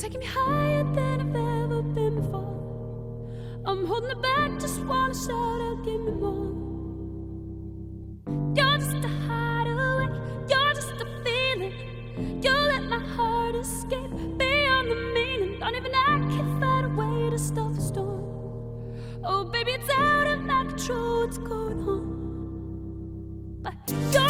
taking me higher than I've ever been before. I'm holding it back, just wanna shout out, give me more. You're just a hideaway, you're just a feeling. You let my heart escape beyond the meaning. Don't even I can find a way to stop the storm. Oh, baby, it's out of my control, what's going on? But you're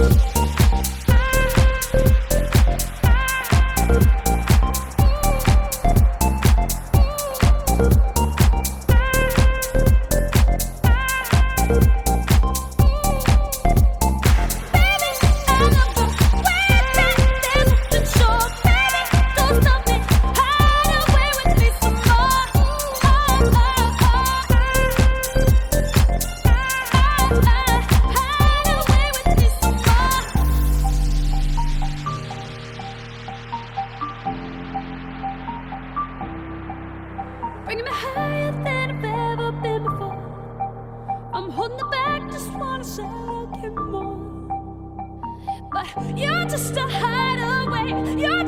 breathing. Baby, Bringing me higher than I've ever been before. I'm holding back, just wanna shout, give more. But you're just a hideaway, you're